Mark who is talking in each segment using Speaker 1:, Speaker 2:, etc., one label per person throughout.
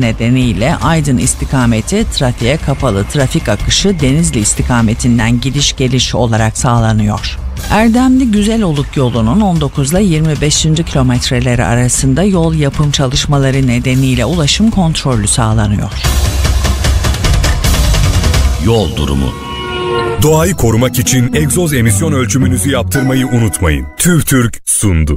Speaker 1: nedeniyle Aydın istikameti trafiğe kapalı trafik akışı Denizli istikametinden gidiş geliş olarak sağlanıyor. Erdemli Güzeloluk yolunun 19 ile 25. kilometreleri arasında yol yapım çalışmaları nedeniyle ulaşım kontrollü sağlanıyor.
Speaker 2: Yol durumu
Speaker 3: Doğayı korumak için egzoz emisyon ölçümünüzü yaptırmayı unutmayın. TÜVTÜRK sundu.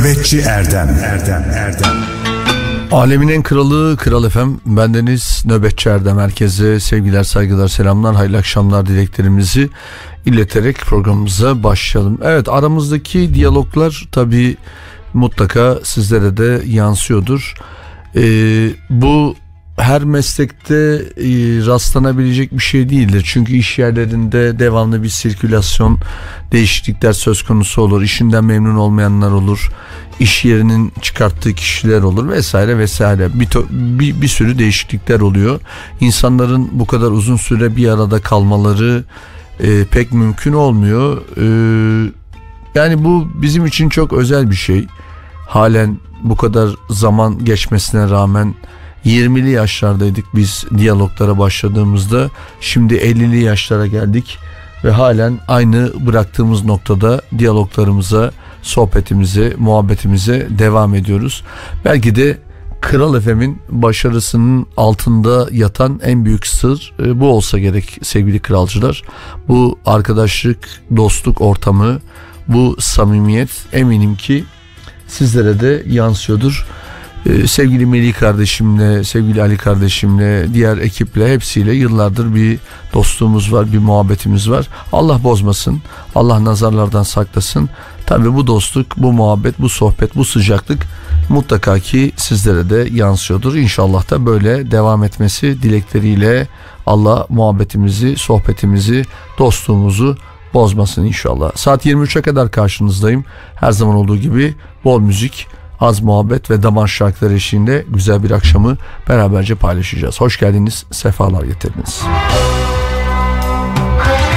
Speaker 4: Nöbetçi Erdem Erdem Erdem
Speaker 5: Alemin en kralı Kral Efem bendeniz Nöbetçi Erdem herkese sevgiler saygılar selamlar hayırlı akşamlar dileklerimizi ileterek programımıza başlayalım. Evet aramızdaki diyaloglar tabi mutlaka sizlere de yansıyordur. Ee, bu her meslekte e, rastlanabilecek bir şey değildir. Çünkü iş yerlerinde devamlı bir sirkülasyon, değişiklikler söz konusu olur. İşinden memnun olmayanlar olur. İş yerinin çıkarttığı kişiler olur vesaire vesaire. Bir, bir, bir sürü değişiklikler oluyor. İnsanların bu kadar uzun süre bir arada kalmaları e, pek mümkün olmuyor. E, yani bu bizim için çok özel bir şey. Halen bu kadar zaman geçmesine rağmen 20'li yaşlardaydık biz diyaloglara başladığımızda. Şimdi 50'li yaşlara geldik ve halen aynı bıraktığımız noktada diyaloglarımıza, sohbetimize, muhabbetimize devam ediyoruz. Belki de Kral Efem'in başarısının altında yatan en büyük sır e, bu olsa gerek sevgili kralcılar. Bu arkadaşlık, dostluk ortamı, bu samimiyet eminim ki sizlere de yansıyordur. Ee, sevgili Melih kardeşimle, sevgili Ali kardeşimle, diğer ekiple hepsiyle yıllardır bir dostluğumuz var, bir muhabbetimiz var. Allah bozmasın, Allah nazarlardan saklasın. Tabi bu dostluk, bu muhabbet, bu sohbet, bu sıcaklık mutlaka ki sizlere de yansıyordur. İnşallah da böyle devam etmesi dilekleriyle Allah muhabbetimizi, sohbetimizi, dostluğumuzu bozmasın inşallah. Saat 23'e kadar karşınızdayım. Her zaman olduğu gibi bol müzik, az muhabbet ve damar şarkıları eşliğinde güzel bir akşamı beraberce paylaşacağız. Hoş geldiniz, sefalar getirdiniz.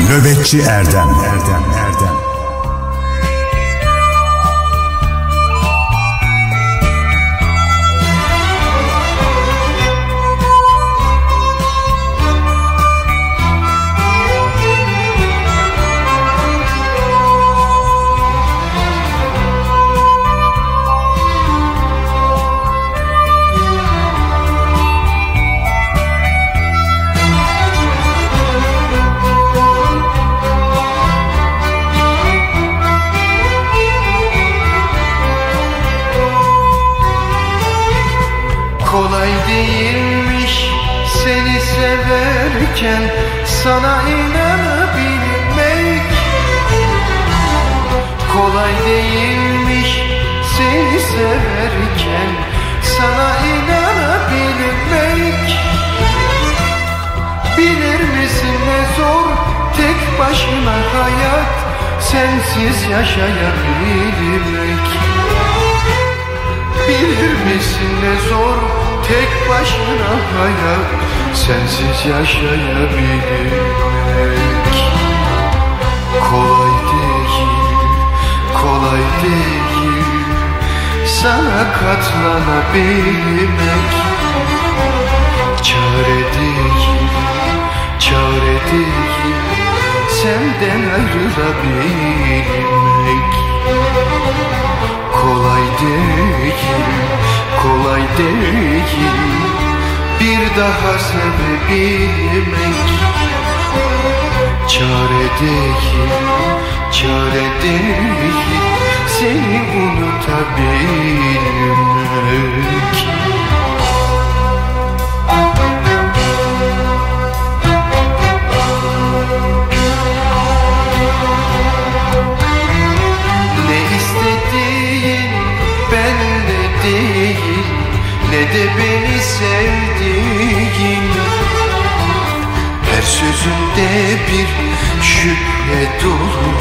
Speaker 4: Nöbetçi Erdem Erdem Erdem
Speaker 6: severken sana inanabilmek Kolay değilmiş. Seni severken sana inanabilmek. Bilir misin ne zor tek başına hayat? Sensiz yaşayabilmek Bilir misin ne zor tek başına hayat sensiz yaşayabilmek Kolay değil, kolay değil. Sana katlanabilmek. Çare değil, çare değil. Senden ayrılabilmek. Kolay değil, kolay değil. Bir daha sevebilmek Çare değil, çare değil. Seni unutabilmek Ne de beni sevdiğin. Her sözünde bir şüphe dolu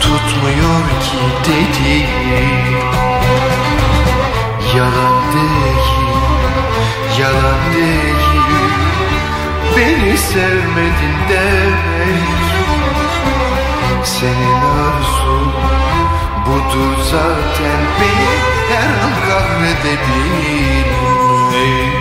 Speaker 6: Tutmuyor ki dediğin. Yalan değil, yalan değil. Beni sevmedin demek. Senin arzun budur zaten beni her an kahredebilmek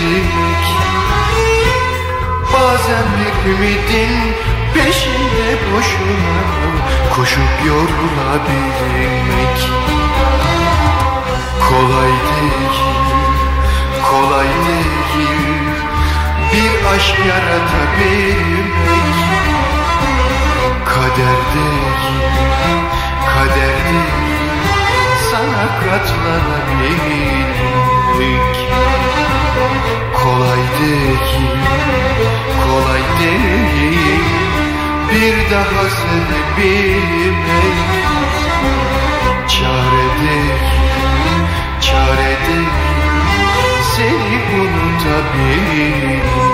Speaker 6: anlatabilmek Bazen bir ümidin peşinde boşuna Koşup yorulabilmek Kolay değil, kolay değil. Bir aşk yaratabilmek Kader değil, kader değil. Sana katlanabilmek Kolay değil, kolay değil. Bir daha sevebilmek. Çare değil, çare değil Seni unutabilmek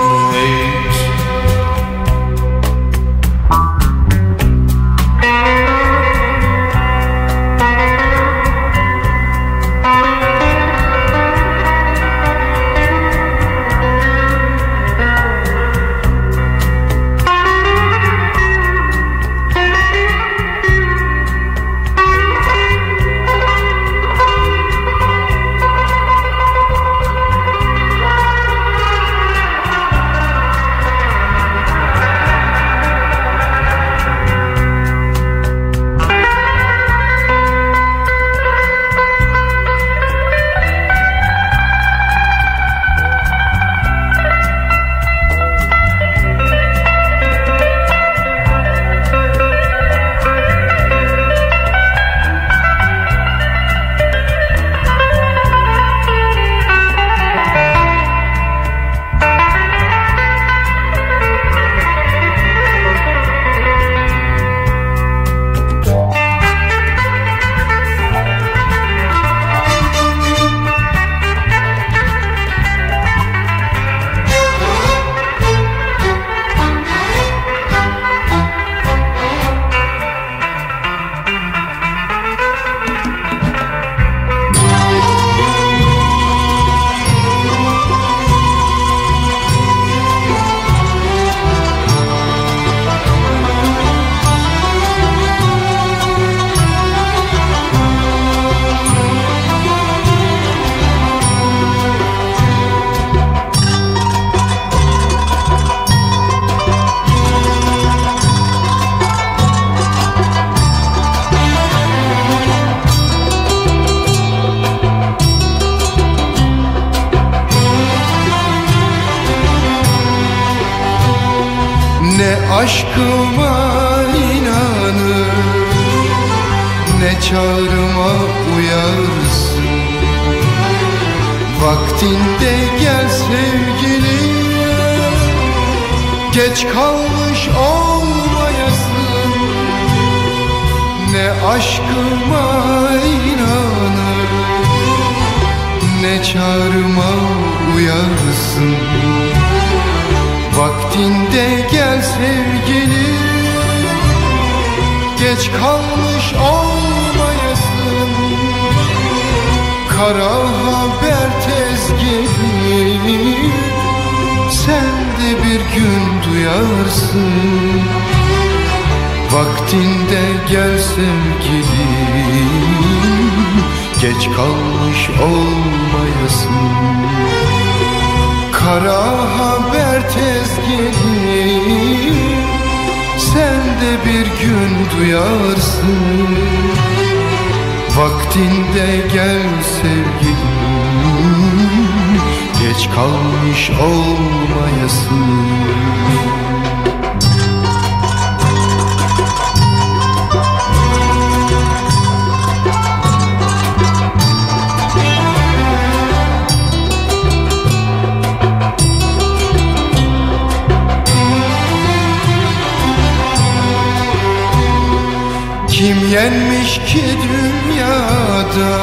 Speaker 6: Kim yenmiş ki dünyada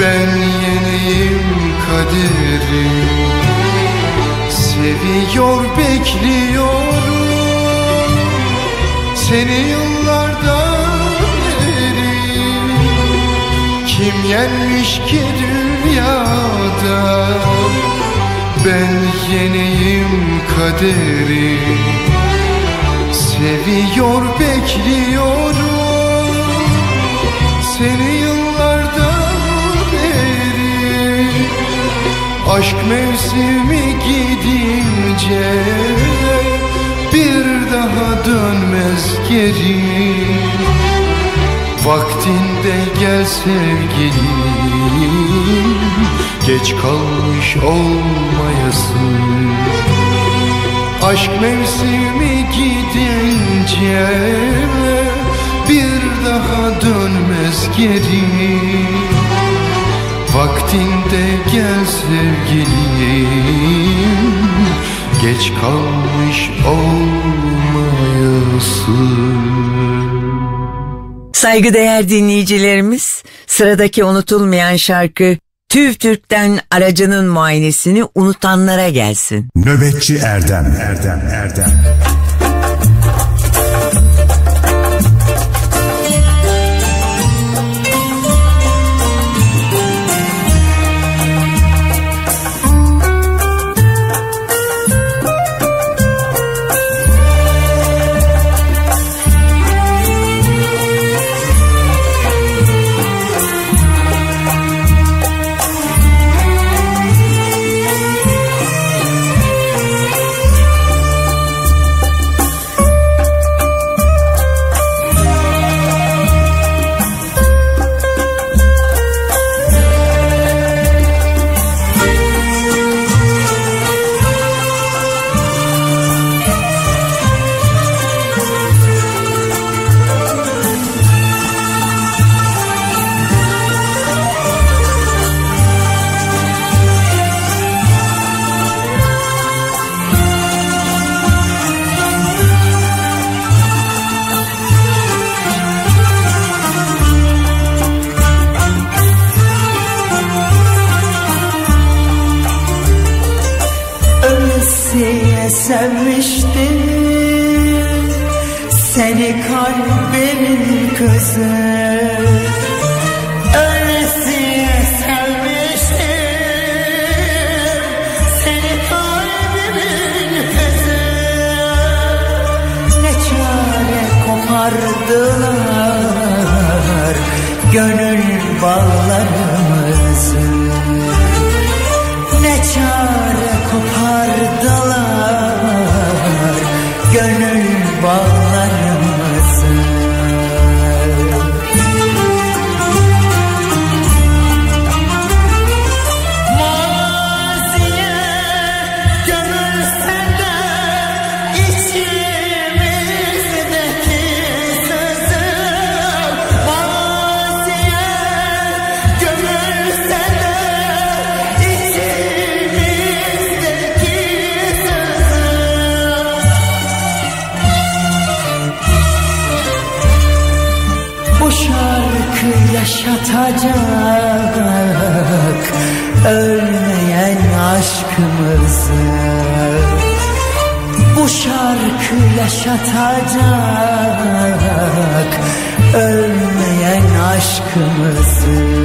Speaker 6: Ben yeneyim kaderi Seviyor bekliyorum Seni yıllardan beri. Kim yenmiş ki dünyada Ben yeneyim kaderi Seviyor bekliyorum. Seni yıllardan beri. Aşk mevsimi gidince Bir daha dönmez geri. Vaktinde gel sevgilim Geç kalmış olmayasın Aşk mevsimi gidince bir daha dönmez geri. Vaktinde gel sevgilim Geç kalmış olmayasın.
Speaker 2: Saygıdeğer dinleyicilerimiz, sıradaki unutulmayan şarkı TÜV TÜRK'ten aracının muayenesini unutanlara gelsin.
Speaker 4: Nöbetçi Erdem Erdem Erdem
Speaker 7: Ölesiye sevmiştim. Seni kalbimin közü Ölesiye sevmiştim. Seni kalbimin közü Ne çare kopardılar Gönül bağlarımızı yaşatacak Ölmeyen aşkımızı Bu şarkı yaşatacak Ölmeyen aşkımızı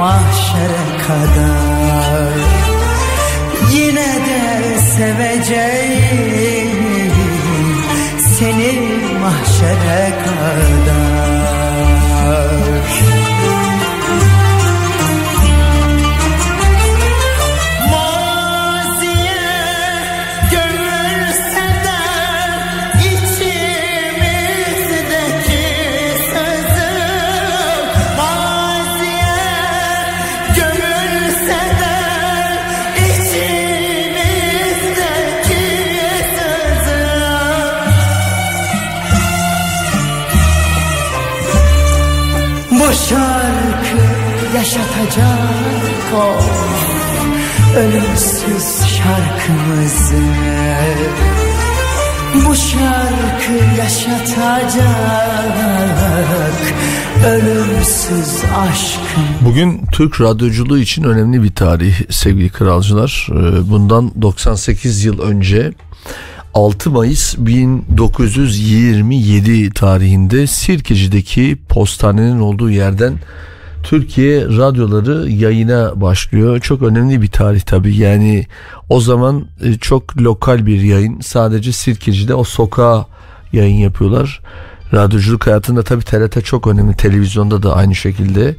Speaker 7: mahşere kadar. Yine de seveceğim Seni mahşere kadar o ölümsüz şarkımızı Bu şarkı yaşatacak ölümsüz aşkım
Speaker 5: Bugün Türk radyoculuğu için önemli bir tarih sevgili kralcılar. Ee, Bundan 98 yıl önce 6 Mayıs 1927 tarihinde Sirkeci'deki postanenin olduğu yerden Türkiye radyoları yayına başlıyor. Çok önemli bir tarih tabii. Yani o zaman e, çok lokal bir yayın. Sadece Sirkeci'de o sokağa yayın yapıyorlar. Radyoculuk hayatında tabii TRT çok önemli. Televizyonda da aynı şekilde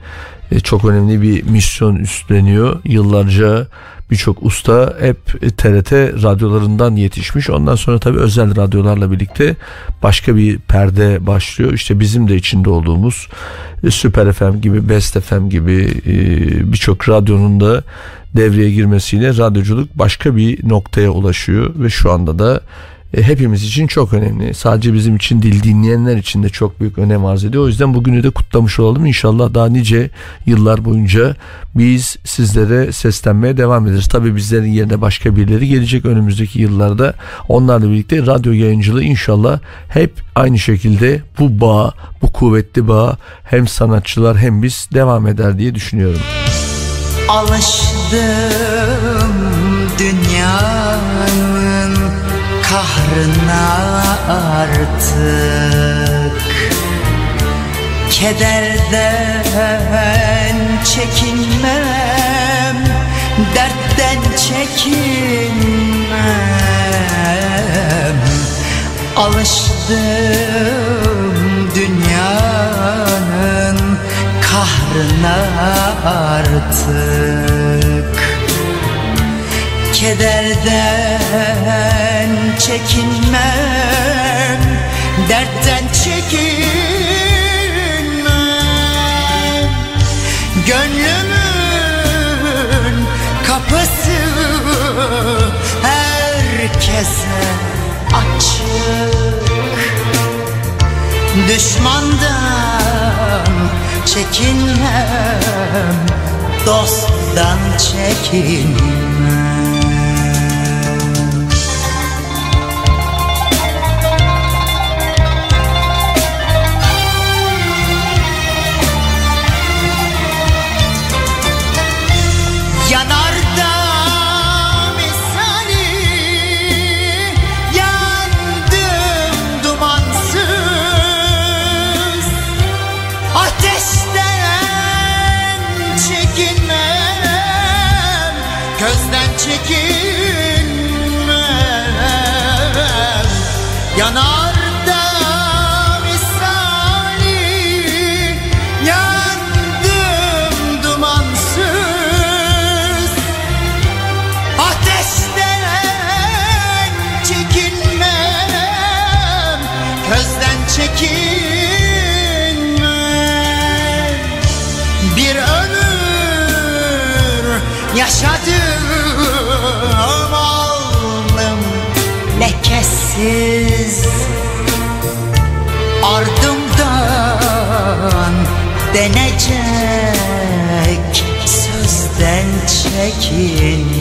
Speaker 5: çok önemli bir misyon üstleniyor. Yıllarca birçok usta hep TRT radyolarından yetişmiş. Ondan sonra tabii özel radyolarla birlikte başka bir perde başlıyor. İşte bizim de içinde olduğumuz e, Süper FM gibi, Best FM gibi e, birçok radyonun da devreye girmesiyle radyoculuk başka bir noktaya ulaşıyor ve şu anda da e, hepimiz için çok önemli. Sadece bizim için değil dinleyenler için de çok büyük önem arz ediyor. O yüzden bugünü de kutlamış olalım. İnşallah daha nice yıllar boyunca biz sizlere seslenmeye devam ederiz. Tabii bizlerin yerine başka birileri gelecek önümüzdeki yıllarda. Onlarla birlikte radyo yayıncılığı inşallah hep aynı şekilde bu bağ, bu kuvvetli bağ hem sanatçılar hem biz devam eder diye düşünüyorum.
Speaker 7: Alıştım dünyanın kahrına artık. Kederden çekinmem Dertten çekinmem. Alıştım dünyanın kahrına artık Kederden çekinmem Dertten çekinmem. Gönlümün kapısı herkese açık. Düşmandan çekinmem Dosttan çekinmem
Speaker 8: çekinmem lekesiz Ardımdan denecek sözden çekinme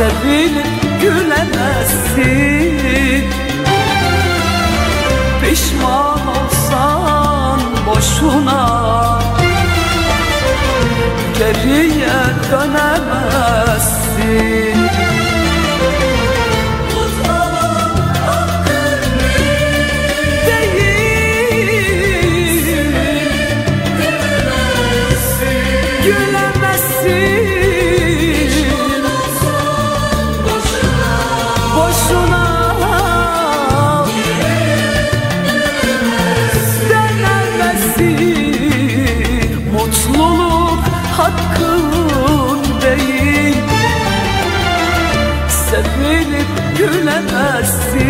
Speaker 9: sevinip gülemezsin. Pişman olsan boşuna Geriye dönemezsin.
Speaker 8: bilemezsin.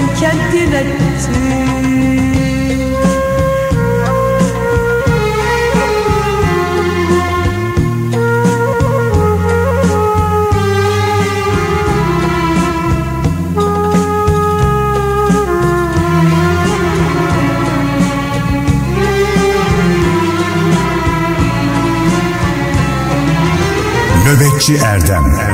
Speaker 8: sen kendin ettin.
Speaker 4: Nöbetçi Erdem.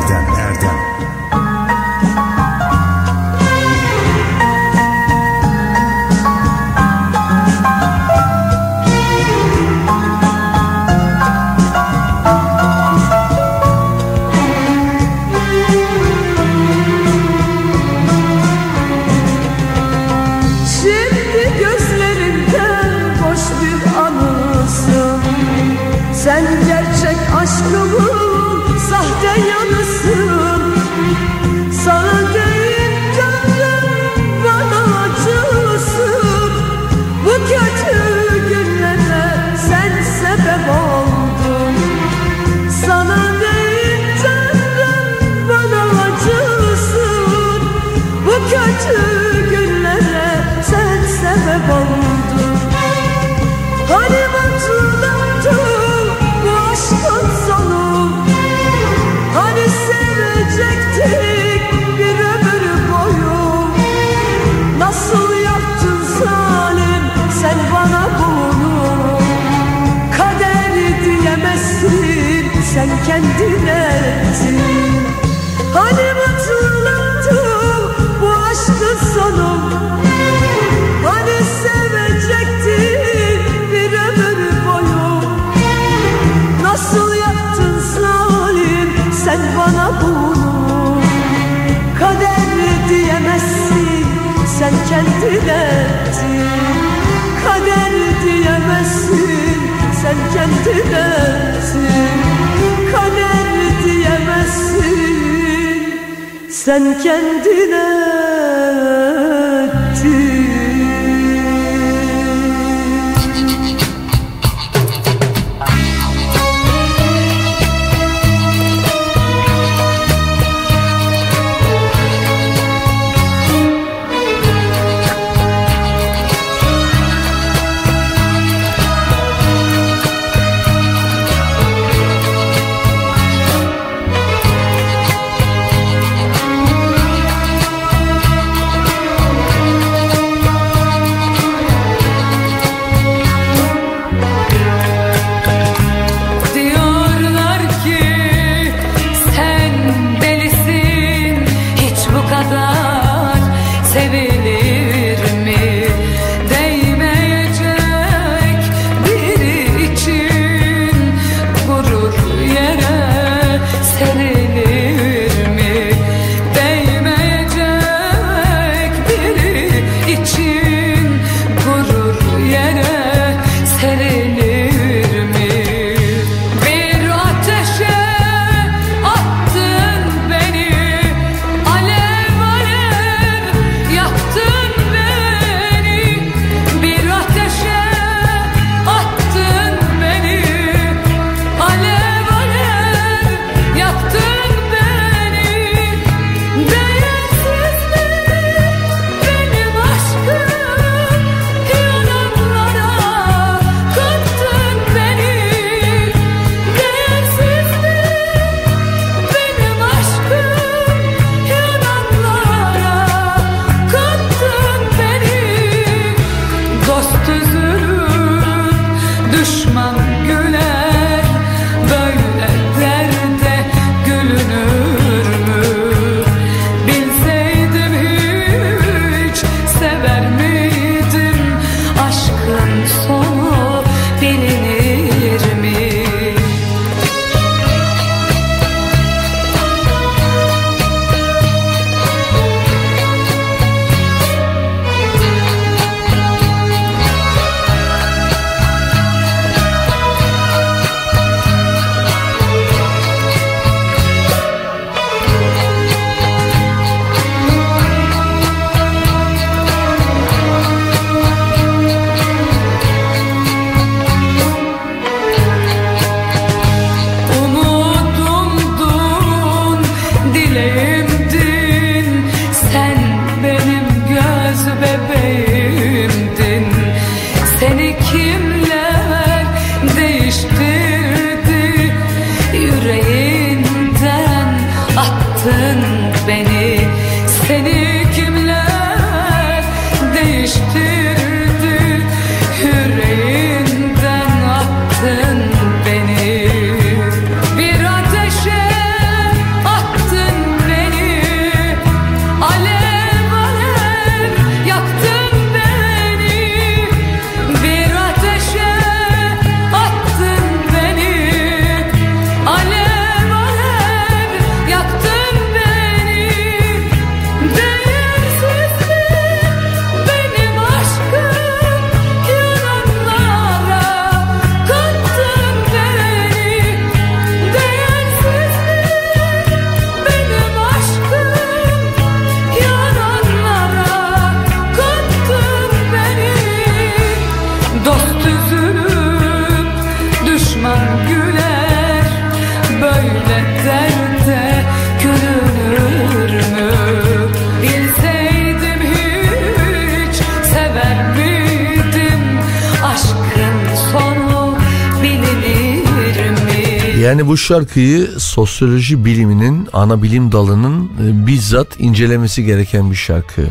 Speaker 8: bu
Speaker 5: şarkıyı sosyoloji biliminin ana bilim dalının e, bizzat incelemesi gereken bir şarkı.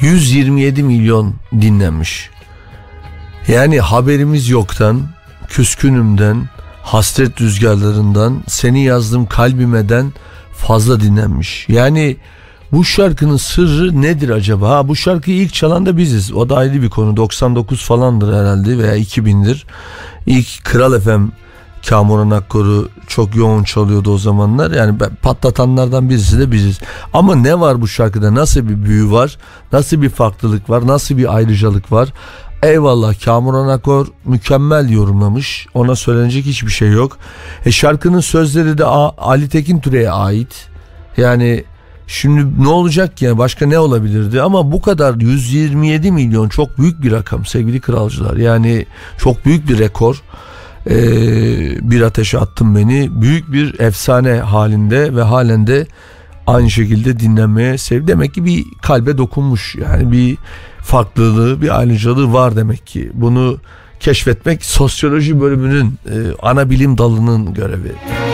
Speaker 5: 127 milyon dinlenmiş. Yani haberimiz yoktan, küskünümden, hasret rüzgarlarından, seni yazdım kalbimeden fazla dinlenmiş. Yani bu şarkının sırrı nedir acaba? Ha, bu şarkıyı ilk çalan da biziz. O da ayrı bir konu. 99 falandır herhalde veya 2000'dir. İlk Kral Efem Kamuran Akkor'u çok yoğun çalıyordu o zamanlar. Yani patlatanlardan birisi de biziz. Ama ne var bu şarkıda? Nasıl bir büyü var? Nasıl bir farklılık var? Nasıl bir ayrıcalık var? Eyvallah Kamuran Akor mükemmel yorumlamış. Ona söylenecek hiçbir şey yok. E şarkının sözleri de Ali Tekin Türe'ye ait. Yani Şimdi ne olacak ki? Başka ne olabilirdi? Ama bu kadar 127 milyon çok büyük bir rakam sevgili kralcılar. Yani çok büyük bir rekor. Ee, bir ateşe attım beni. Büyük bir efsane halinde ve halen de aynı şekilde dinlenmeye sev. Demek ki bir kalbe dokunmuş. Yani bir farklılığı, bir ayrıcalığı var demek ki. Bunu keşfetmek sosyoloji bölümünün e, ana bilim dalının görevi.
Speaker 10: Yüzümde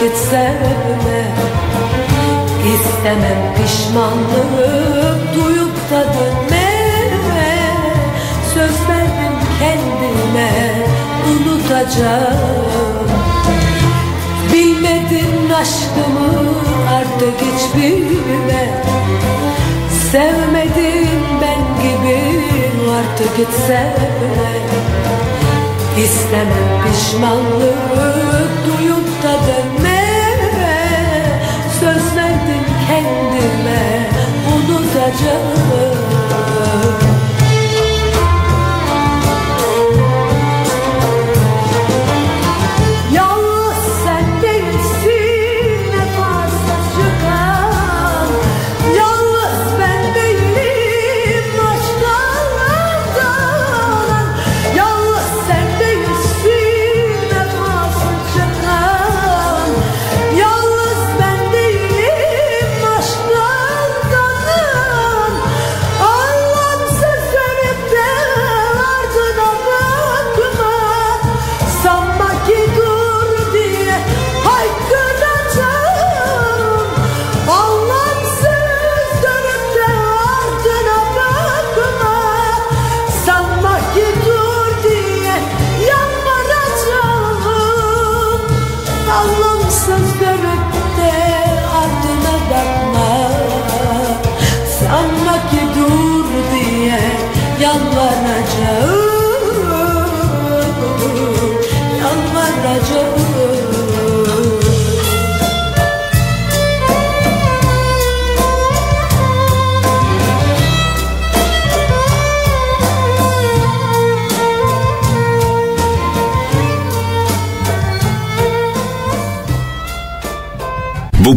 Speaker 11: gitsem İstemem pişmanlığı duyup da dönmeme. Söz verdim kendime unutacağım. Bilmedin aşkımı artık hiç bilme Sevmedin ben gibi artık hiç sevme. İstemem pişmanlığı duyup da dönmeme.
Speaker 8: canım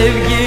Speaker 8: sevgi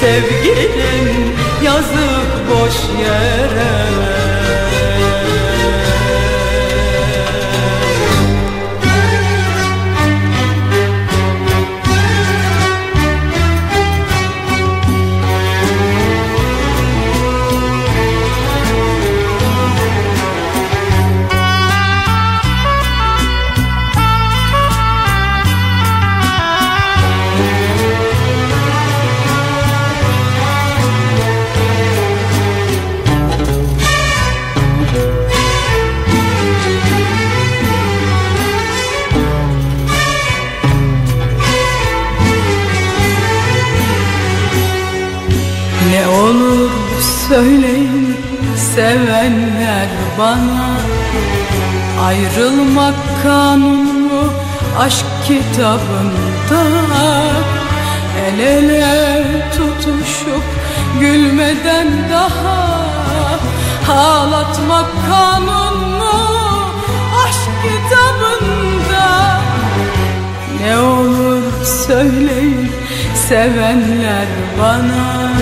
Speaker 8: Sevgilim yazık boş yere. bana Ayrılmak kanunu aşk kitabında El ele tutuşup gülmeden daha Ağlatmak kanunu aşk kitabında. Ne olur söyleyin sevenler bana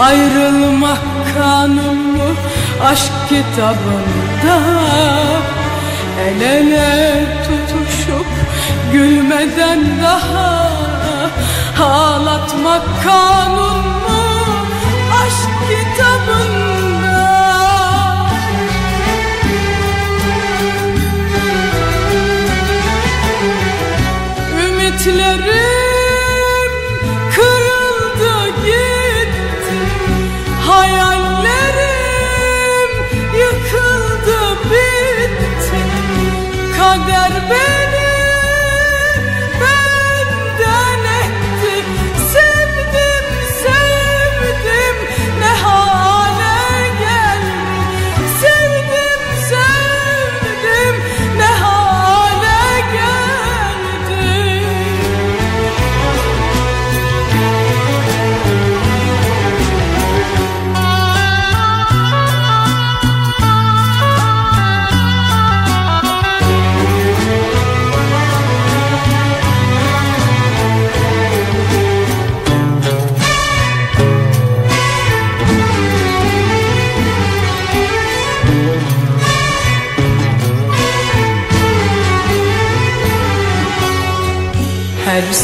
Speaker 8: Ayrılmak kanun mu aşk kitabında El ele tutuşup gülmeden daha Ağlatmak kanun mu? Aşk kitabında. Ümitleri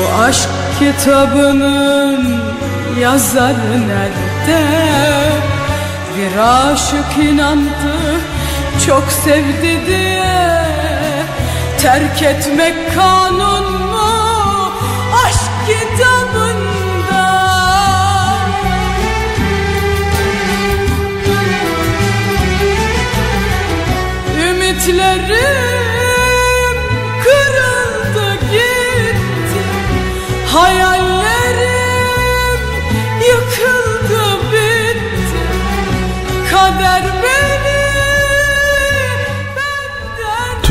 Speaker 8: Bu aşk kitabının yazarı nerede? Bir aşık inandı çok sevdi diye. Terk etmek kanun mu? Aşk kitabında. Ümitlerim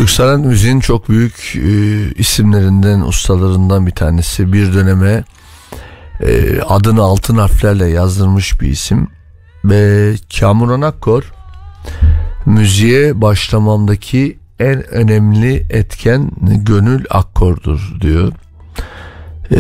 Speaker 5: Türk sanat müziğin çok büyük e, isimlerinden, ustalarından bir tanesi. Bir döneme e, adını altın harflerle yazdırmış bir isim. Ve Kamuran Akkor müziğe başlamamdaki en önemli etken gönül akkordur diyor. E,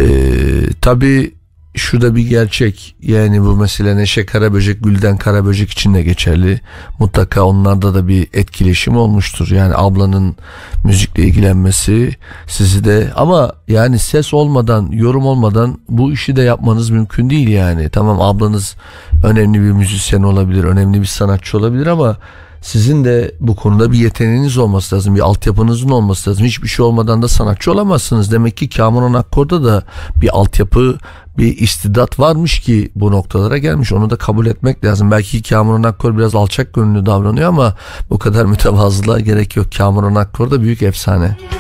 Speaker 5: Tabi şurada bir gerçek yani bu mesela Neşe Karaböcek Gülden Karaböcek için de geçerli. Mutlaka onlarda da bir etkileşim olmuştur. Yani ablanın müzikle ilgilenmesi sizi de ama yani ses olmadan yorum olmadan bu işi de yapmanız mümkün değil yani. Tamam ablanız önemli bir müzisyen olabilir önemli bir sanatçı olabilir ama sizin de bu konuda bir yeteneğiniz olması lazım. Bir altyapınızın olması lazım. Hiçbir şey olmadan da sanatçı olamazsınız. Demek ki Kamuran Akkor'da da bir altyapı, bir istidat varmış ki bu noktalara gelmiş. Onu da kabul etmek lazım. Belki Kamuran Akkor biraz alçak gönüllü davranıyor ama bu kadar mütevazılığa gerek yok. Kamuran Akkor da büyük efsane.
Speaker 12: Günün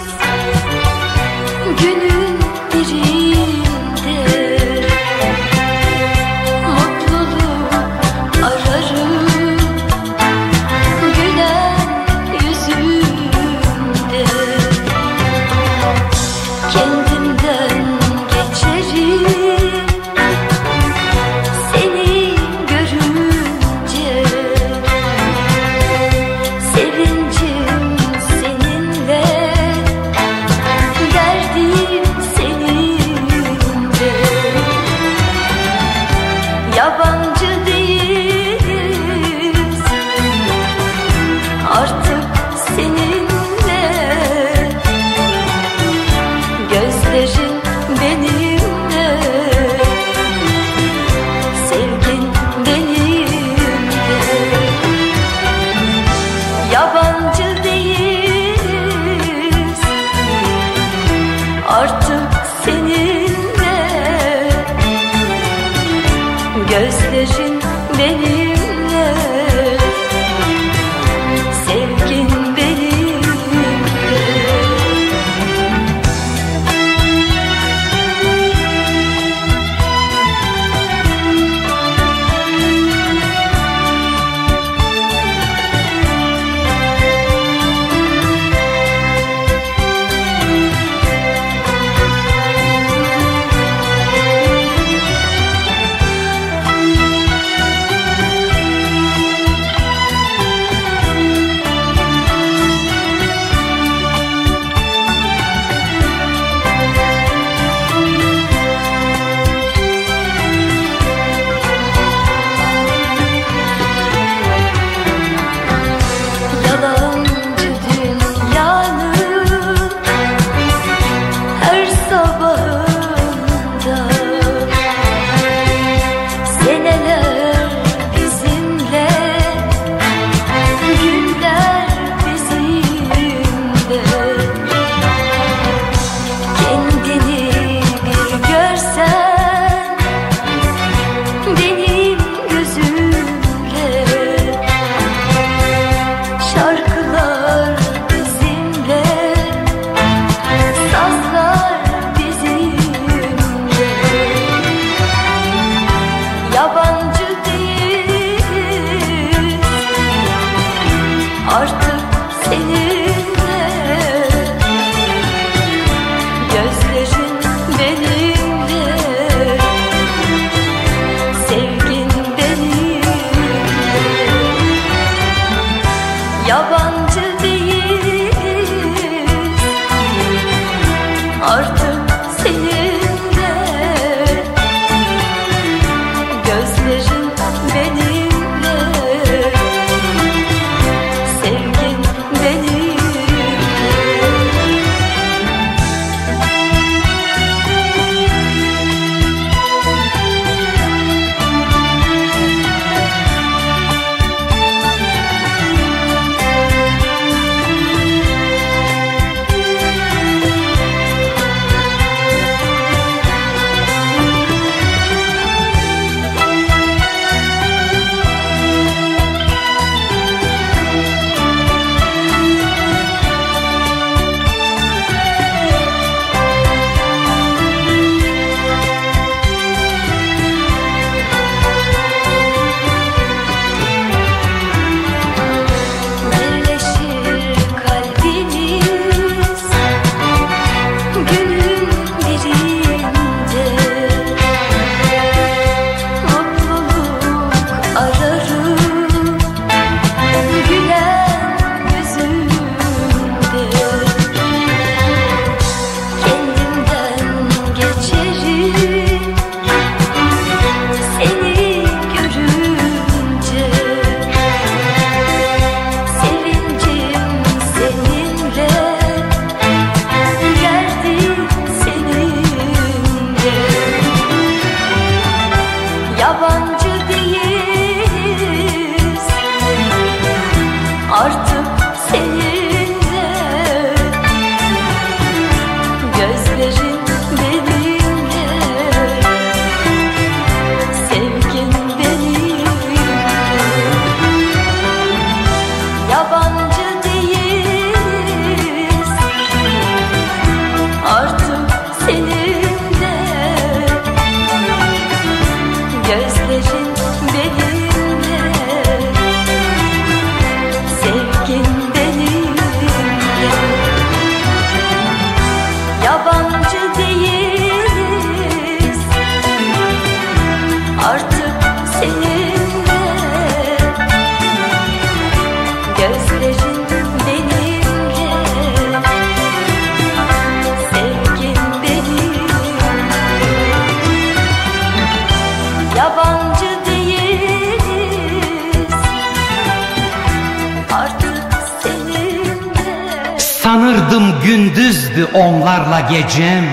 Speaker 13: onlarla gecem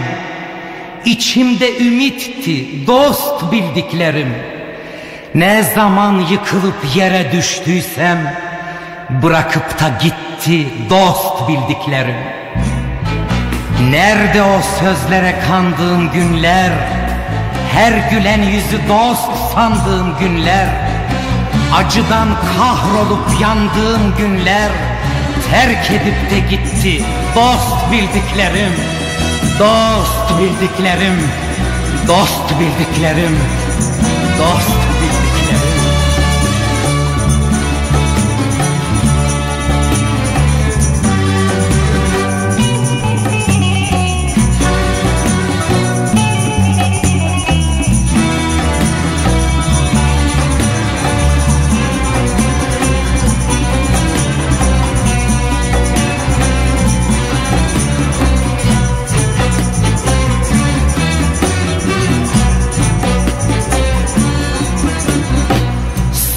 Speaker 13: İçimde ümitti dost bildiklerim. Ne zaman yıkılıp yere düştüysem Bırakıp da gitti dost bildiklerim. Nerede o sözlere kandığım günler Her gülen yüzü dost sandığım günler? Acıdan kahrolup yandığım günler Terk edip de gitti dost bildiklerim Dost bildiklerim Dost bildiklerim Dost bildiklerim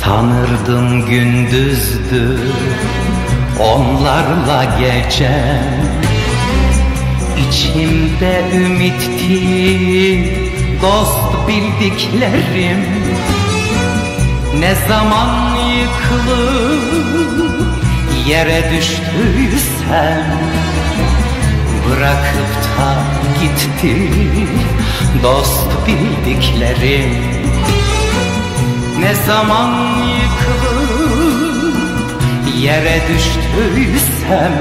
Speaker 13: Sanırdım gündüzdü onlarla gece İçimde ümitti dost bildiklerim. Ne zaman yıkılıp yere düştüysem. Bırakıp da gitti dost bildiklerim ne zaman yıkılıp yere düştüysem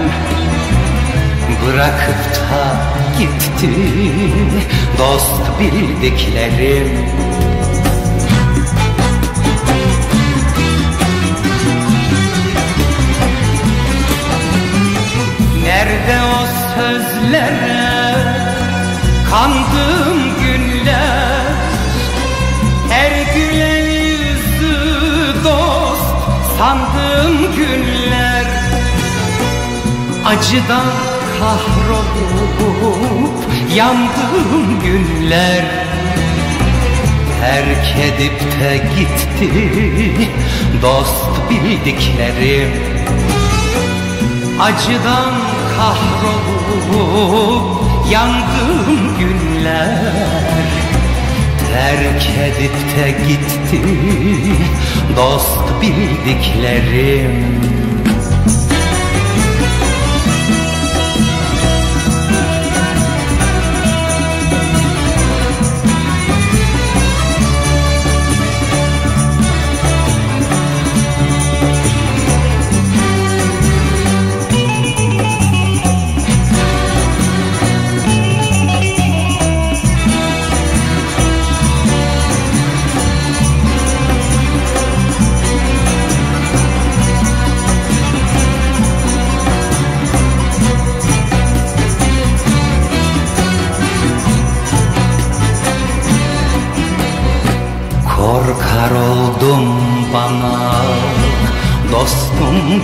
Speaker 13: Bırakıp da gitti dost bildiklerim. Nerede o sözlere kandığım günler? Her gülen günler Acıdan kahrolup yandığım günler Terk edip de gitti dost bildiklerim. Acıdan kahrolup yandığım günler Terk edip de gitti dost bildiklerim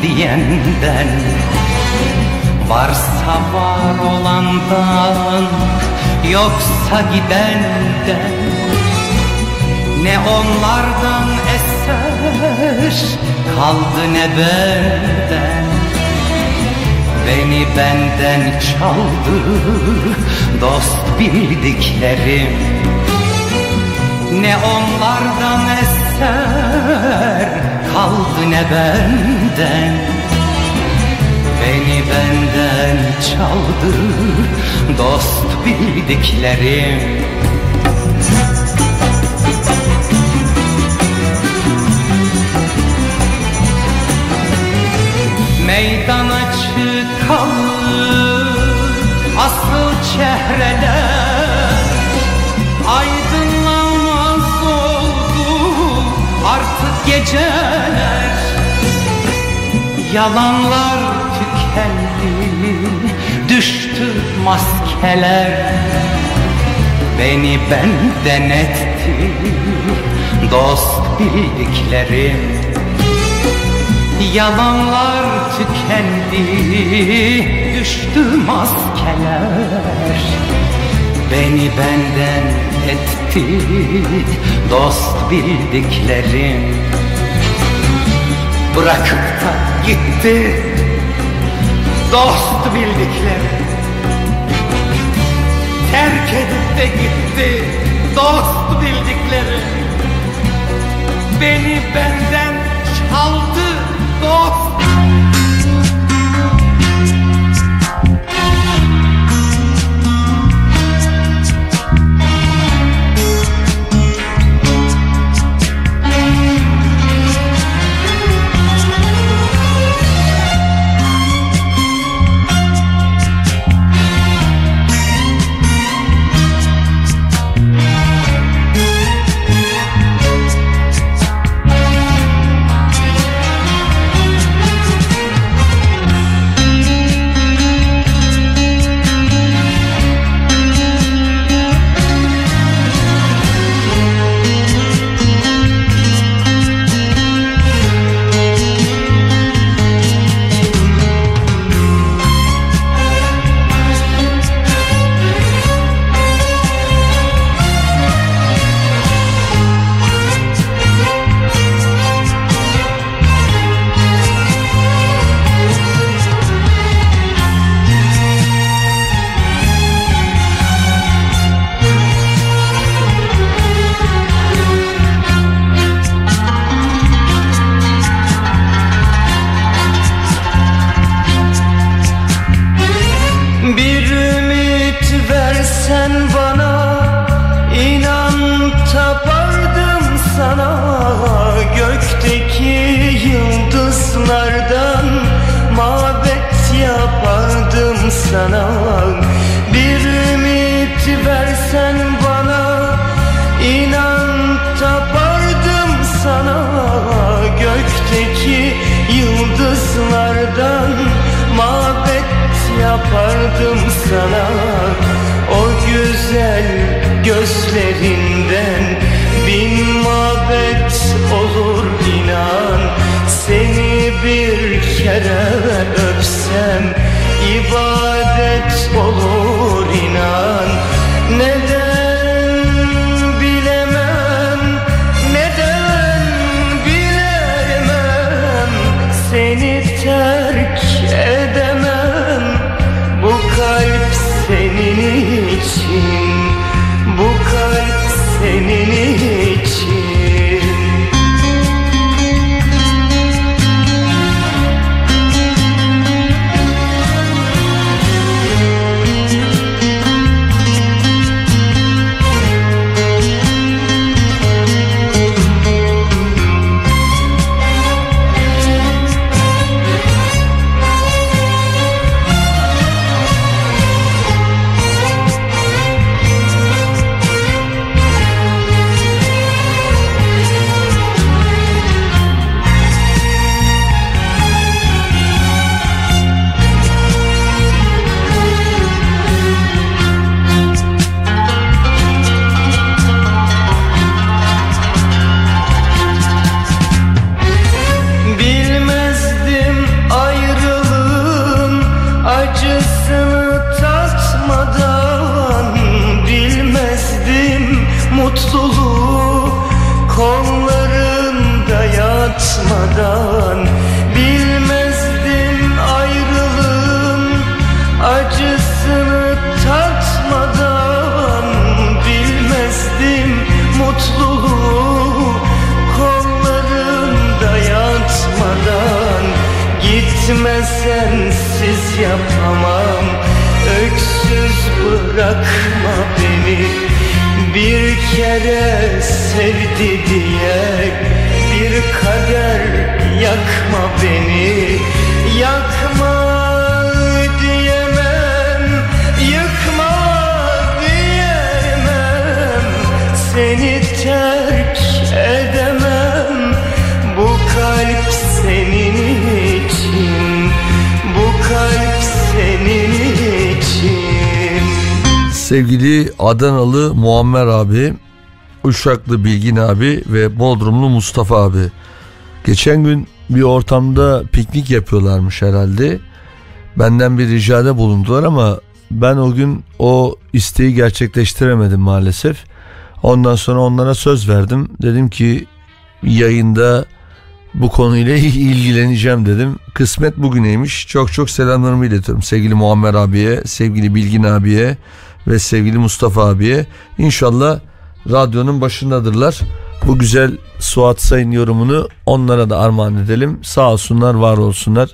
Speaker 13: diyenden Varsa var olandan yoksa gidenden. Ne onlardan eser kaldı ne benden. Beni benden çaldı dost bildiklerim. Ne onlardan eser kaldı ne benden? Beni benden çaldı dost bildiklerim. Meydana çıkalım asıl çehreler geceler. Yalanlar tükendi düştü maskeler. Beni benden etti dost bildiklerim. Yalanlar tükendi düştü maskeler. Beni benden etti dost bildiklerim Bırakıp da gitti. Dost bildiklerim Terk edip de gitti. Dost bildiklerim Beni benden
Speaker 14: Gitme sensiz yapamam. Öksüz bırakma beni. Bir kere sevdi diye Bir kader yakma beni. Yakma diyemem Yıkma diyemem. Seni terk
Speaker 5: Sevgili Adanalı Muammer abi, Uşaklı Bilgin abi ve Bodrumlu Mustafa abi. Geçen gün bir ortamda piknik yapıyorlarmış herhalde. Benden bir ricada bulundular ama ben o gün o isteği gerçekleştiremedim maalesef. Ondan sonra onlara söz verdim. Dedim ki yayında bu konuyla ilgileneceğim dedim. Kısmet bugüneymiş. Çok çok selamlarımı iletiyorum sevgili Muammer abiye, sevgili Bilgin abiye ve sevgili Mustafa abiye. İnşallah radyonun başındadırlar. Bu güzel Suat Sayın yorumunu onlara da armağan edelim. Sağ olsunlar, var olsunlar.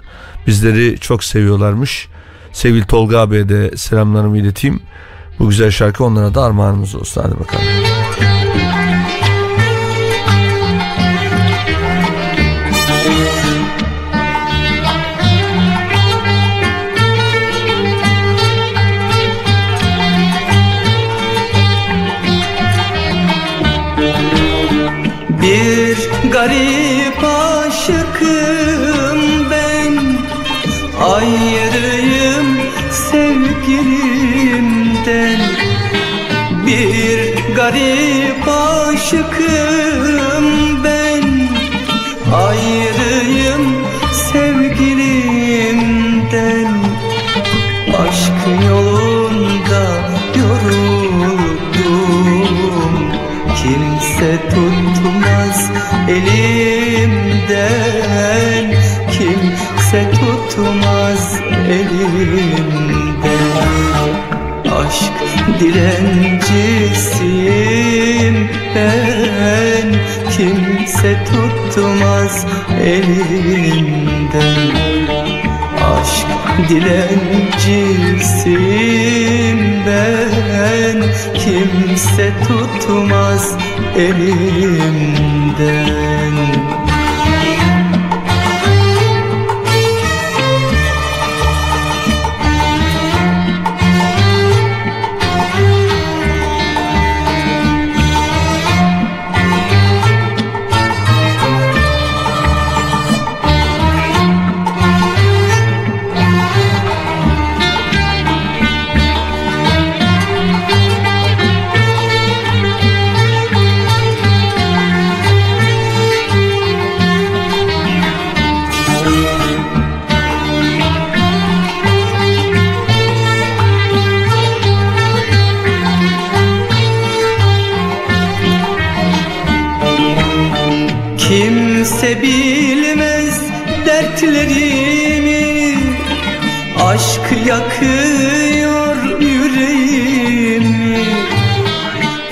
Speaker 5: Bizleri çok seviyorlarmış. Sevgili Tolga abiye de selamlarımı ileteyim. Bu güzel şarkı onlara da armağanımız olsun. Hadi bakalım.
Speaker 14: Garip aşıkım ben. Ayrıyım sevgilimden. Aşk yolunda yoruldum. Kimse tutmaz elimden. Kimse tutmaz elimden dilencisiyim ben Kimse tutmaz elimden. Aşk dilencisiyim ben Kimse tutmaz elimden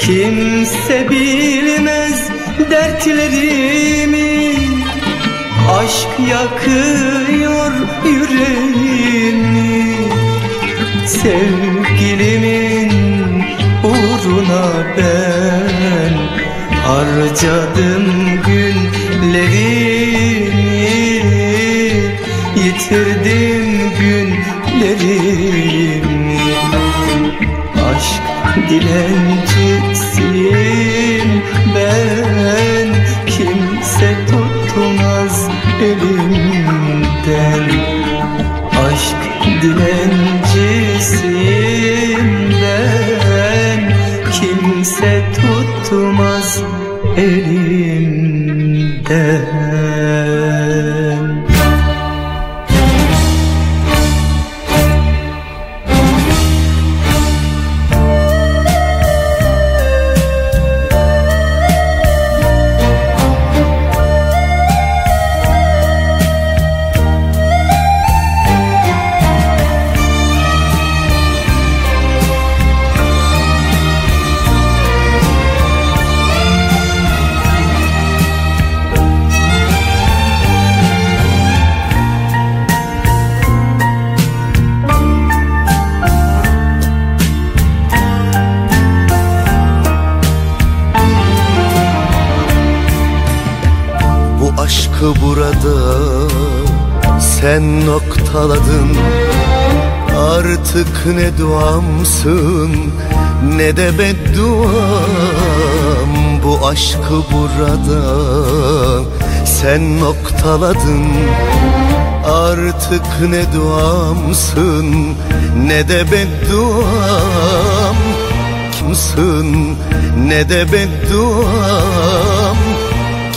Speaker 14: Kimse bilmez dertlerimi. Aşk yakıyor yüreğimi. Sevgilimin uğruna ben Harcadım günlerimi. Yitirdim günlerimi. Aşk dilencisiyim ben? Kimse tutmaz elimden
Speaker 15: duamsın ne de bedduam Bu aşkı burada. Sen noktaladın Artık ne duamsın ne de bedduam. Kimsin ne de bedduam.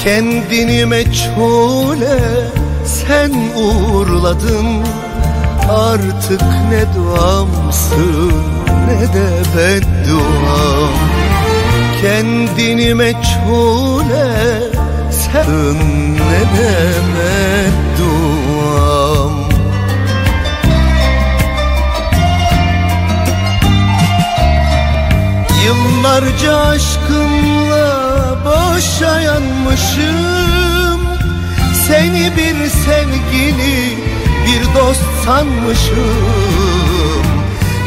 Speaker 15: Kendini meçhule sen uğurladın Artık ne duamsın ne de bedduam Kendini meçhule sen ne de bedduam Yıllarca aşkınla boşa yanmışım. Seni bir sevgili bir dost sanmışım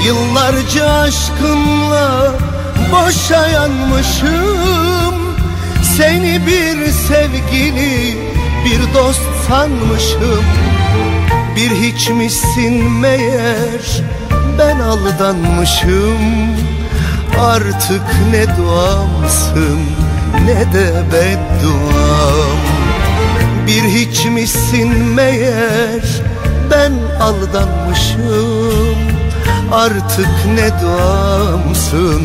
Speaker 15: Yıllarca aşkınla boşa yanmışım. Seni bir sevgili bir dost sanmışım. Bir hiçmişsin meğer ben aldanmışım. Artık ne duamsın ne de bedduam. Bir hiçmişsin meğer ben aldanmışım Artık ne duamsın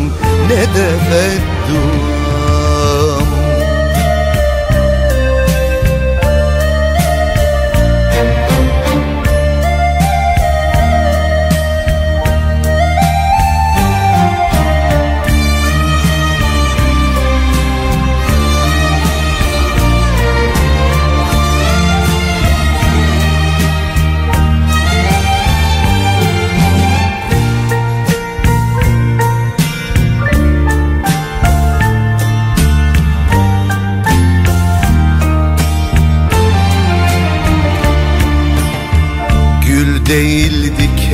Speaker 15: ne de bedduam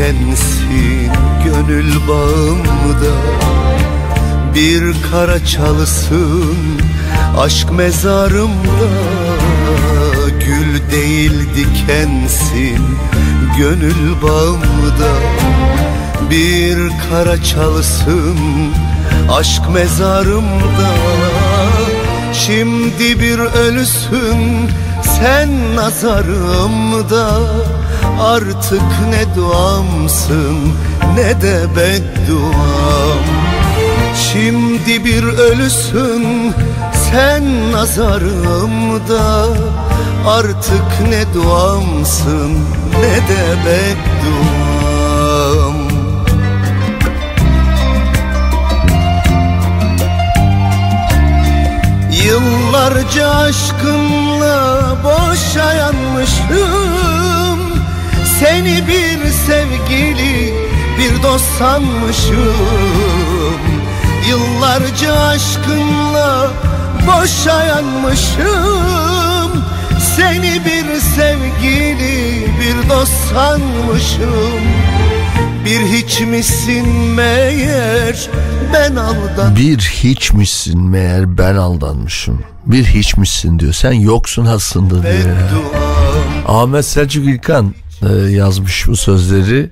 Speaker 15: dikensin gönül bağımda. Bir kara çalısın aşk mezarımda. Gül değil dikensin gönül bağımda. Bir kara çalısın aşk mezarımda. Şimdi bir ölüsün sen nazarımda Artık ne duamsın ne de bedduam. Şimdi bir ölüsün sen nazarımda. Artık ne duamsın ne de bedduam. Yıllarca aşkınla boşa yanmışım Seni bir sevgili bir dost sanmışım Yıllarca aşkınla boşa yanmışım Seni bir sevgili bir dost sanmışım Bir hiç misin meğer ben aldan
Speaker 5: Bir hiçmişsin meğer ben aldanmışım. Bir hiçmişsin diyor. Sen yoksun aslında diyor. ya. Ahmet Selçuk İlkan e, yazmış bu sözleri.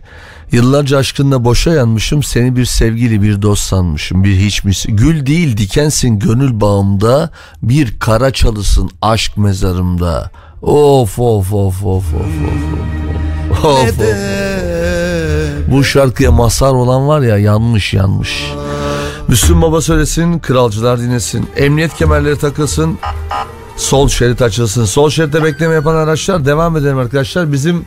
Speaker 5: Yıllarca aşkınla boşa yanmışım seni bir sevgili bir dost sanmışım bir hiçmiş. Gül değil dikensin gönül bağımda bir kara çalısın aşk mezarımda. Of of of of of of of. of. Bu şarkıya masar olan var ya yanmış yanmış. Müslüm Baba söylesin, kralcılar dinlesin. Emniyet kemerleri takılsın. Sol şerit açılsın. Sol şeritte bekleme yapan araçlar devam edelim arkadaşlar. Bizim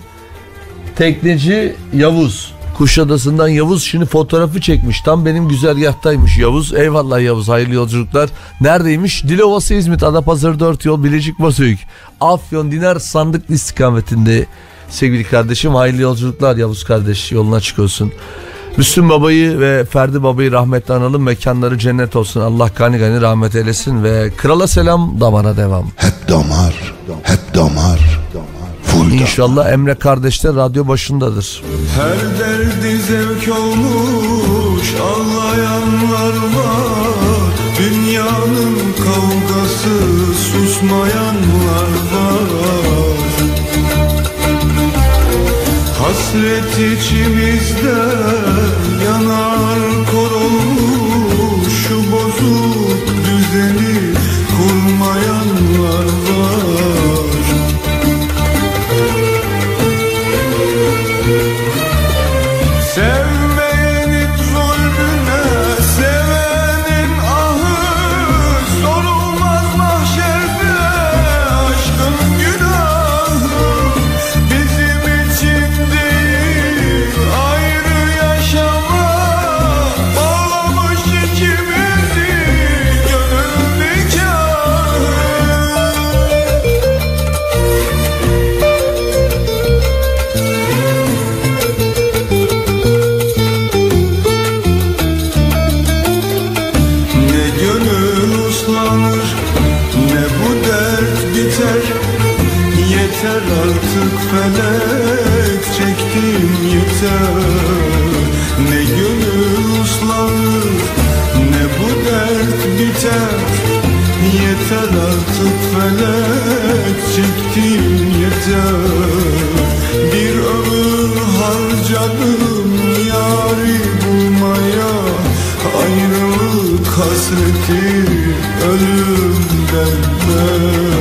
Speaker 5: tekneci Yavuz. Kuşadası'ndan Yavuz şimdi fotoğrafı çekmiş. Tam benim güzergahtaymış Yavuz. Eyvallah Yavuz hayırlı yolculuklar. Neredeymiş? Dilovası İzmit, Adapazarı 4 yol, Bilecik Bozüyük. Afyon Dinar Sandıklı istikametinde sevgili kardeşim hayırlı yolculuklar Yavuz kardeş yolun açık olsun. Müslüm Baba'yı ve Ferdi Baba'yı rahmetle analım. Mekanları cennet olsun. Allah gani gani rahmet eylesin ve krala selam damara devam.
Speaker 4: Hep damar, hep damar huyda.
Speaker 5: İnşallah Emre kardeş de radyo başındadır.
Speaker 16: Her derdi zevk olmuş anlayanlar var. Dünyanın kavgası susmayanlar var.
Speaker 17: Hasret içimizde yanar yeter artık felek çektim yeter. Ne gönül uslanır ne bu dert biter. Yeter artık felek çektim yeter. Bir ömür harcadım yari bulmaya. Ayrılık hasreti ölüm derler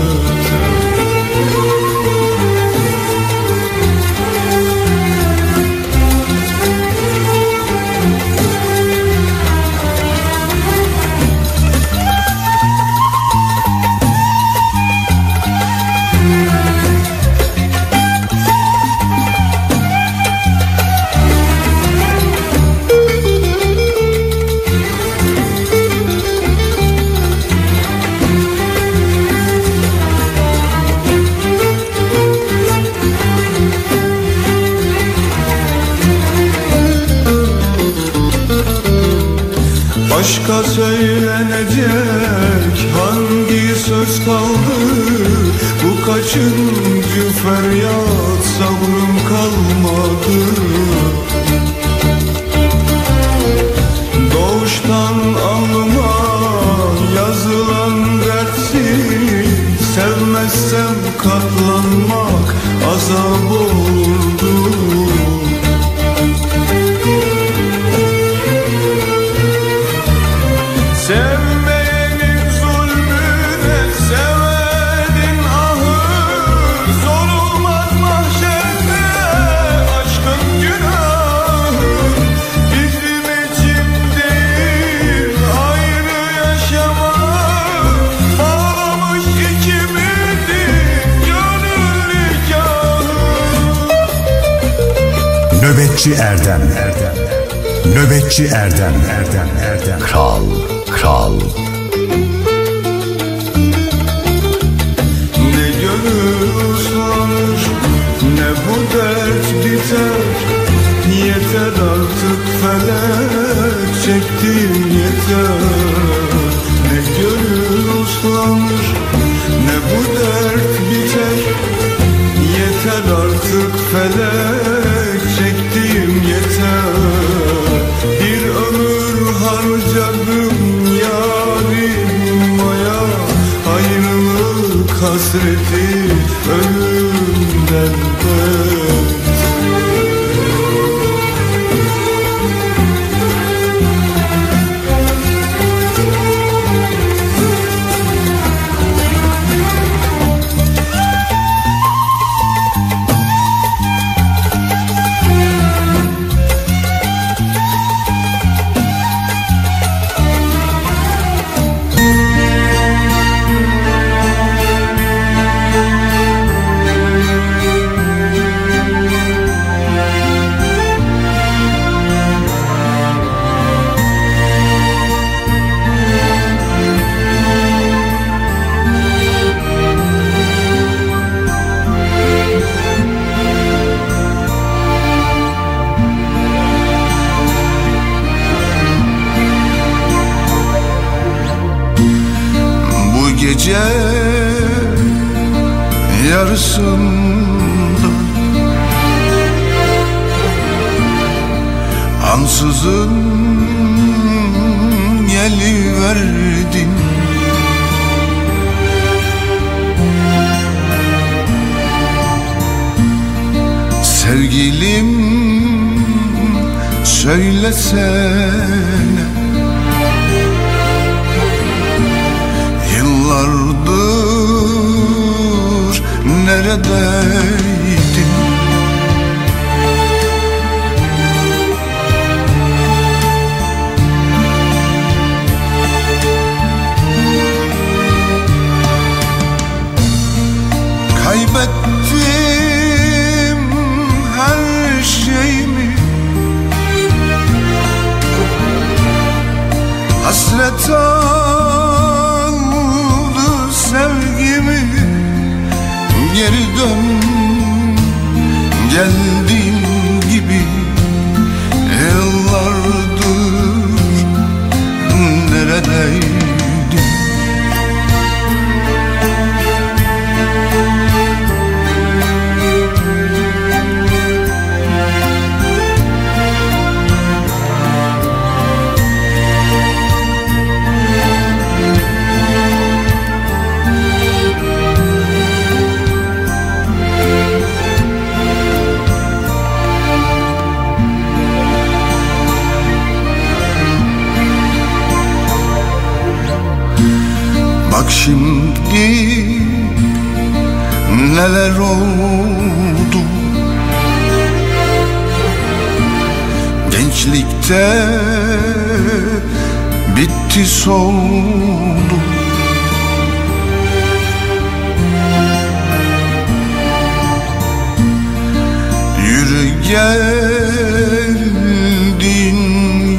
Speaker 17: gece yarısında. Ansızın geliverdin.
Speaker 16: Sevgilim söylesene neredeydin Kaybettim her şeyimi Hasret aldı Geri dön neler oldu? Gençlikte bitti soldu. Yürü geldin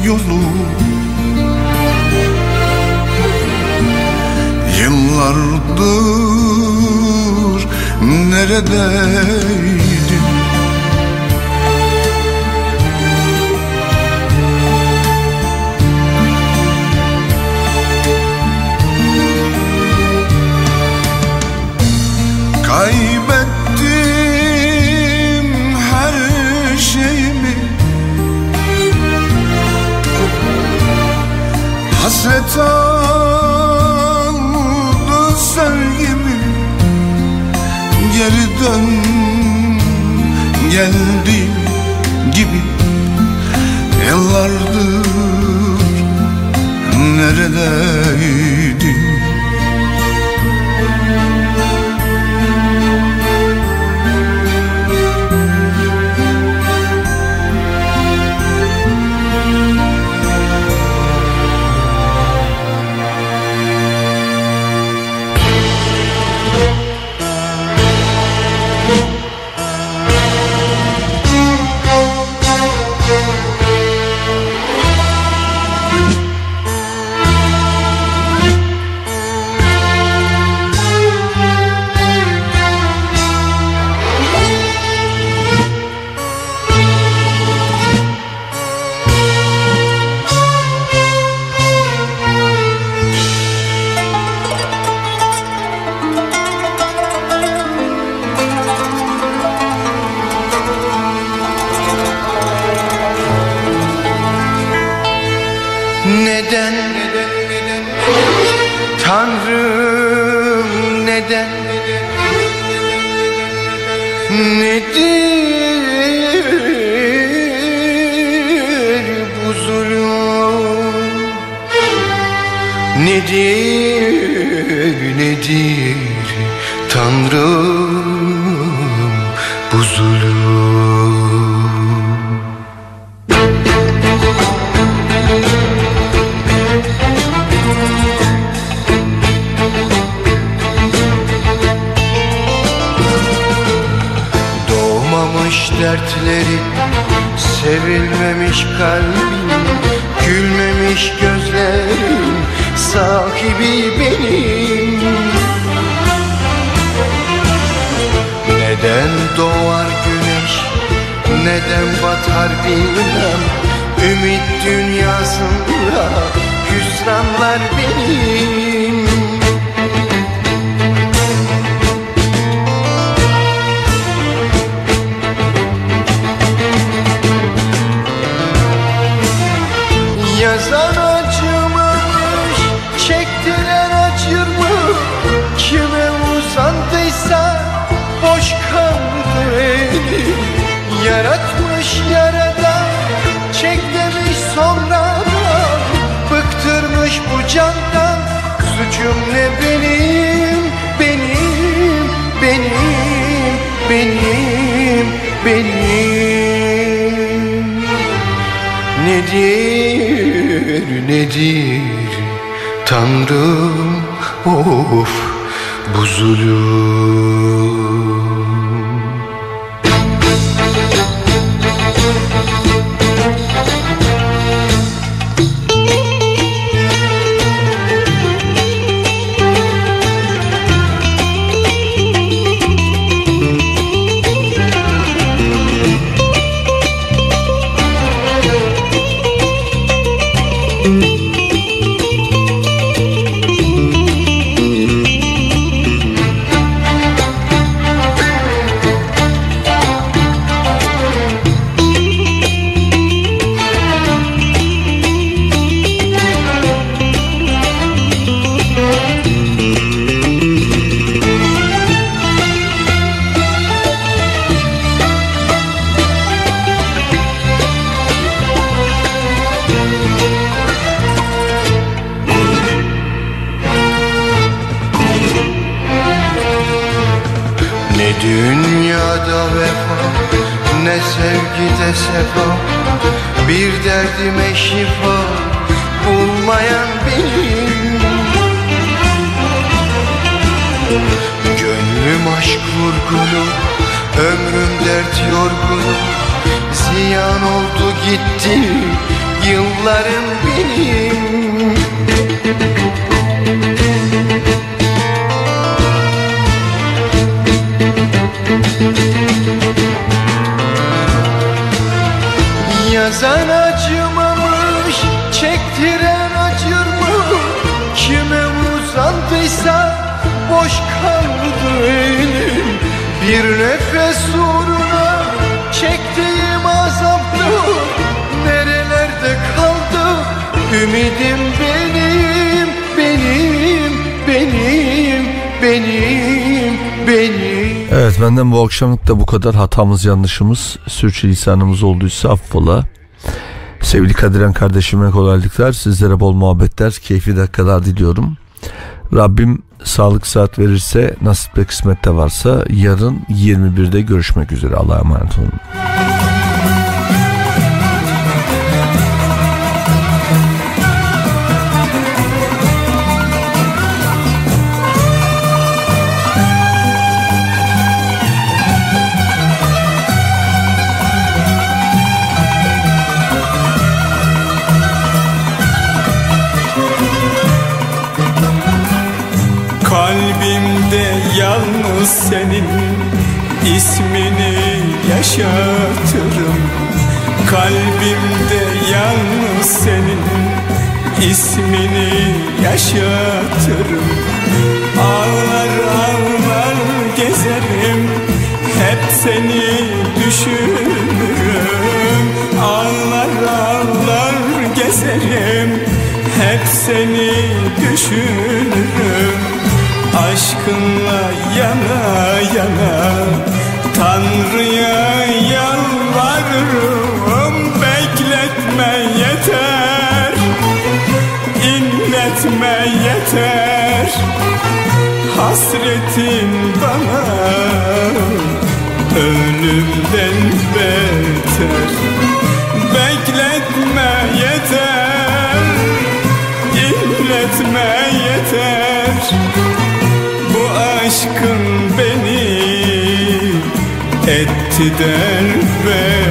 Speaker 16: yolu. Yıllardır neredeydin? Kaybettim her şeyimi. Hasret aldı Geri dön. Geldi gibi Yıllardır neredeydin
Speaker 6: Bir nefes uğruna çektiğim azaptı Nerelerde kaldı ümidim benim, benim, benim, benim, benim
Speaker 5: Evet benden bu akşamlık da bu kadar hatamız yanlışımız sürçülisanımız olduysa affola. Sevgili Kadiren kardeşime kolaylıklar sizlere bol muhabbetler keyifli dakikalar diliyorum. Rabbim sağlık saat verirse nasip ve kısmette varsa yarın 21'de görüşmek üzere Allah'a emanet olun.
Speaker 17: İsmini yaşatırım. Kalbimde yalnız senin ismini yaşatırım. Ağlar ağlar gezerim hep seni düşünürüm. Ağlar ağlar gezerim hep seni düşünürüm. Aşkınla yana yana Tanrı'ya yalvarırım Bekletme yeter. İnletme yeter. Hasretin bana Ölümden beter. Bekletme yeter. İnletme yeter. Bu aşkın etti derbeder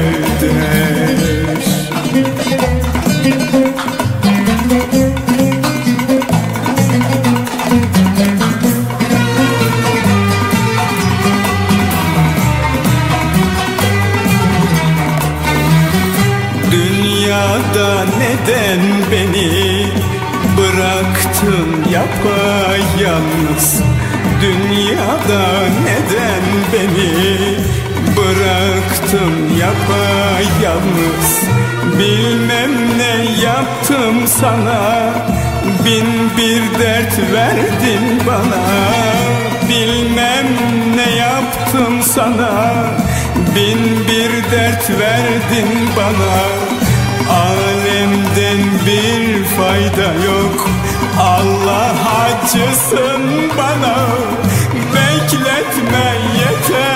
Speaker 17: Dünyada neden beni bıraktın yapayalnız? Dünyada yapayalnız Bilmem ne yaptım sana. Bin bir dert verdin bana. Bilmem ne yaptım sana. Bin bir dert verdin bana. Alemden bir fayda yok. Allah acısın bana. Bekletme yeter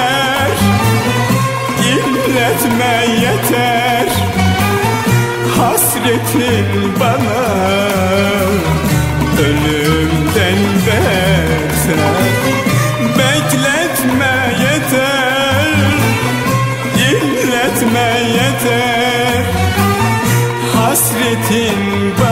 Speaker 17: İnletme yeter. Hasretin bana Ölümden beter. Bekletme yeter. İlletme yeter. Hasretin bana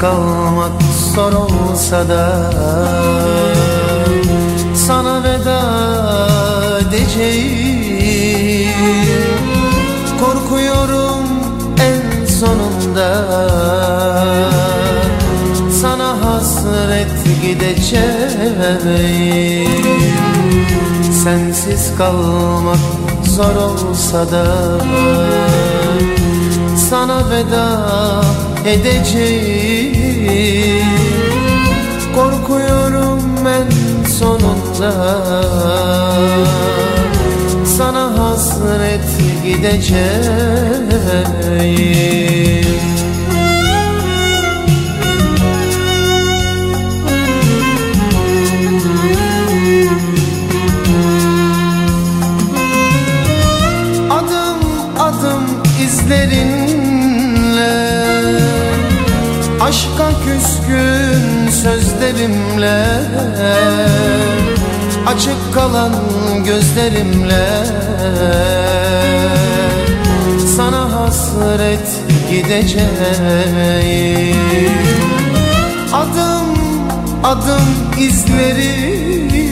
Speaker 18: kalmak zor olsa da Sana veda edeceğim. Korkuyorum en sonunda Sana hasret gideceğim. Sensiz kalmak zor olsa da Sana veda edeceğim. Korkuyorum ben sonunda. Sana hasret gideceğim sözlerimle Açık kalan gözlerimle. Sana hasret gideceğim. Adım adım izlerinle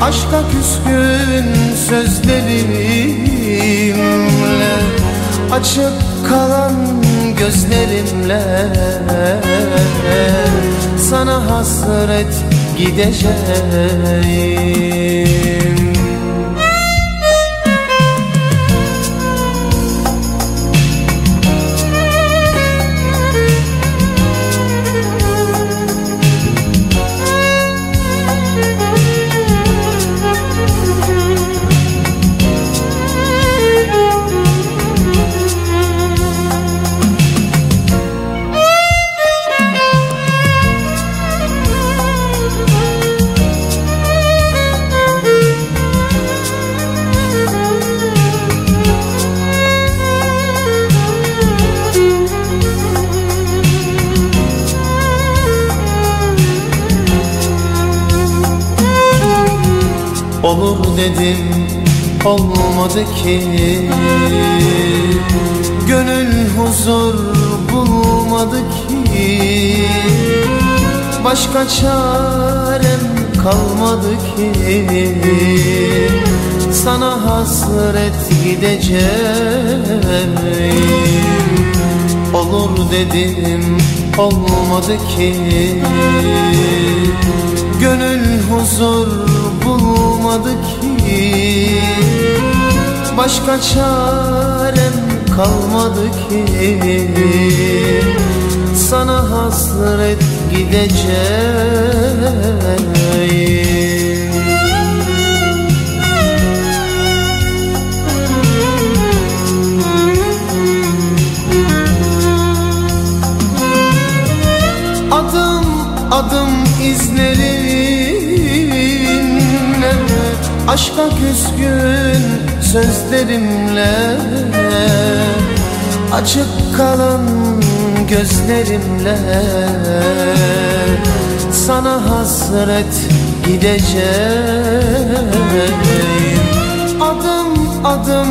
Speaker 18: Aşka küskün sözlerimle. Açık kalan gözlerimle. Sana hasret gideceğim Olur dedim olmadı ki. Gönül huzur bulmadı ki. Başka çarem kalmadı ki. Sana hasret gideceğim. Olur dedim olmadı ki. Gönül huzur bulmadı ki. Başka çarem kalmadı ki. Sana hasret gideceğim gözlerimle Sana hasret gideceğim. Adım adım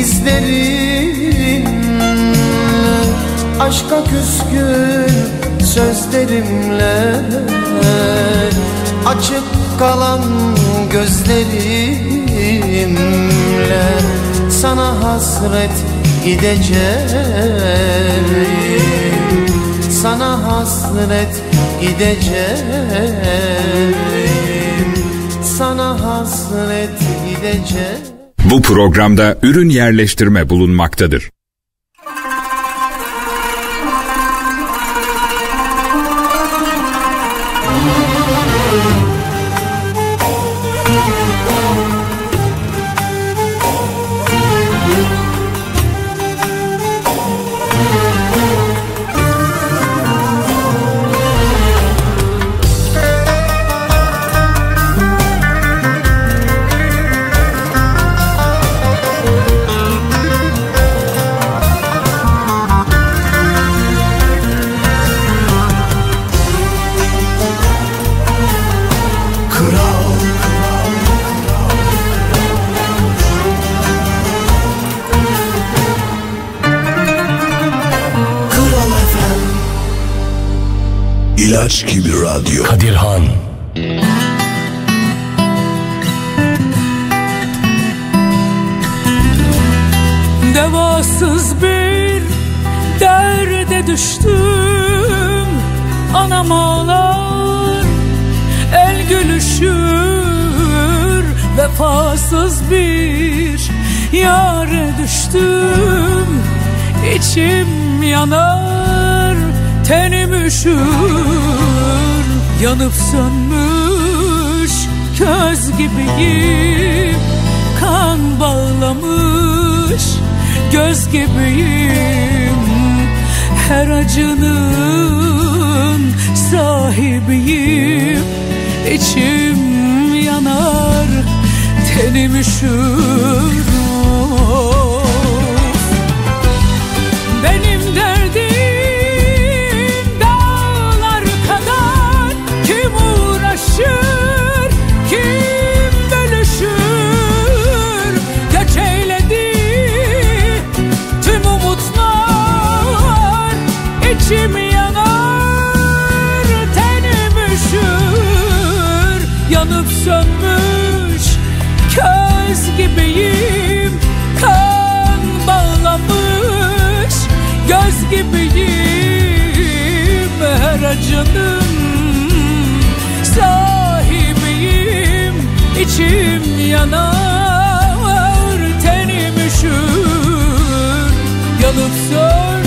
Speaker 18: izlerinle Aşka küskün sözlerimle Açık kalan gözlerimle Sana hasret gideceğim hasret gideceğim Sana hasret gideceğim
Speaker 19: Bu programda ürün yerleştirme bulunmaktadır.
Speaker 16: İlaç gibi radyo. Kadirhan.
Speaker 10: Devasız bir derde düştüm. Anam ağlar el gülüşür. Vefasız bir yare düştüm. İçim yanar tenim üşür Yanıp sönmüş köz gibiyim. Kan bağlamış göz gibiyim. Her acının sahibiyim. İçim yanar tenim üşür Benim göz gibiyim Her acının sahibiyim. İçim yanar tenim üşür Yanıp sönmüş